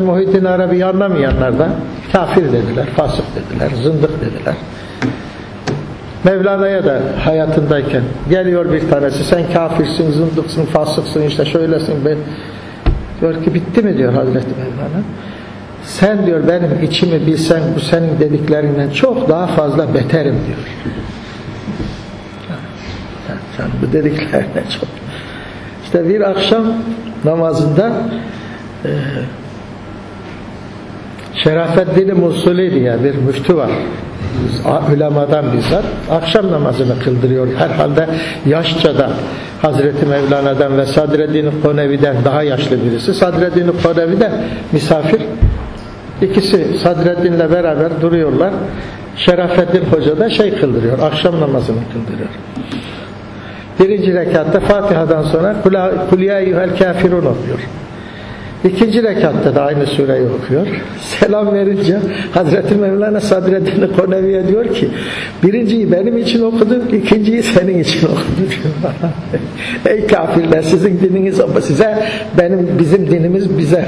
Muhittin Arabi'yi anlamayanlar da kafir dediler, fasık dediler, zındık dediler. Mevlana'ya da hayatındayken geliyor bir tanesi sen kafirsin, zındıksın, fasıksın işte şöylesin ben diyor ki bitti mi diyor Hazreti Mevlana sen diyor benim içimi bilsen bu senin dediklerinden çok daha fazla beterim diyor. Sen bu dediklerinden çok. İşte bir akşam namazında Şerafeddin Musul'i diye bir müftü var. Ulemadan bizzat. Akşam namazını kıldırıyor. Herhalde yaşça da Hazreti Mevlana'dan ve Sadreddin Konevi'den daha yaşlı birisi. Sadreddin Konevi misafir. İkisi Sadreddin'le beraber duruyorlar. Şerafeddin Hoca da şey kıldırıyor. Akşam namazını kıldırıyor. Birinci rekatta Fatiha'dan sonra Kul ya eyyuhel kafirun okuyor. İkinci rekatta da aynı sureyi okuyor. Selam verince Hazreti Mevlana Sadreddin Konevi'ye diyor ki birinciyi benim için okudu, ikinciyi senin için okudu diyor. Ey kafirler sizin dininiz ama size benim bizim dinimiz bize